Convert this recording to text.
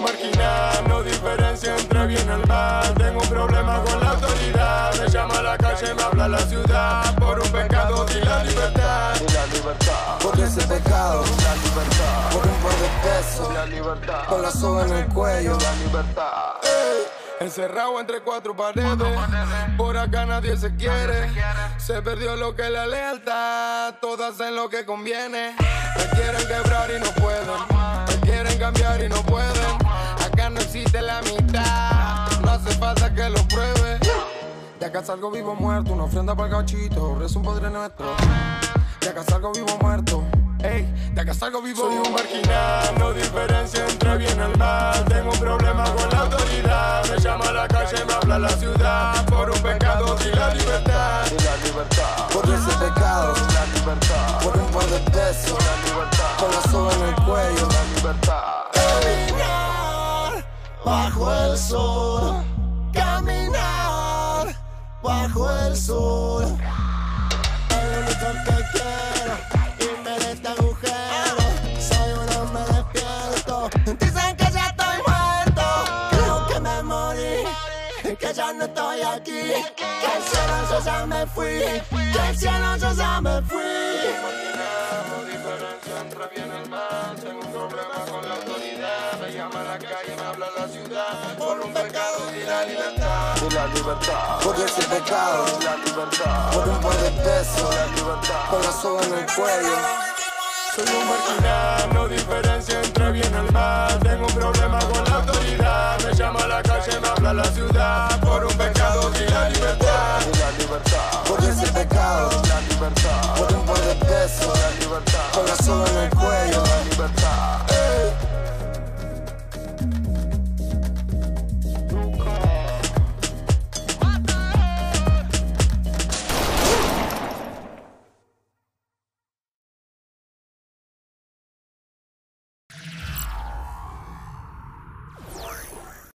marginal, no diferencia entre bien y mal. Tengo un problema con la autoridad, me llama a la calle, me habla la ciudad. Por un pecado y la libertad. Y la libertad. Por ese pecado, la libertad. Por un par de pesos, la libertad. Con la soga en el cuello, la libertad. Encerrado entre cuatro paredes, por acá nadie se quiere. Se perdió lo que es la lealtad, todas en lo que conviene. Me quieren quebrar y no pueden, me quieren cambiar y no pueden. Acá salgo vivo muerto, una ofrenda para el gachito, rezo un padre nuestro. De acá salgo vivo muerto. Ey, de acá salgo vivo. Soy un marginal, no diferencia entre bien y el mal. Tengo un problema con la autoridad. Me llama a la calle, me habla la ciudad. Por un pecado y la libertad. Y la libertad. Por ese pecado. La libertad. Por un par de pesos. La libertad. Con la soga en el cuello. La libertad. Caminar bajo el sol. Bajo el sol. Es lo único que quiero. Irme de este agujero. Soy un hombre despierto. Dicen que ya estoy muerto. Creo que me morí. Que ya no estoy aquí. Que al cielo yo ya me fui. Que al cielo yo ya me fui. No diferencia entre bien y el mal. Tengo un problema con la autoridad. Me llama a la calle, me habla la ciudad. Por un pecado y y la libertad. Por ese pecado la libertad. Por un par de pesos, la libertad. por Corazón en el cuello. Soy un marginal, no diferencia entre bien y mal. Tengo un problema con la autoridad. Me llama a la calle, me habla la ciudad. Por un pecado y la libertad. Y la libertad. Por ese pecado y la libertad. Por un par de pesos, la libertad. Corazón en el cuello, la libertad. Hey.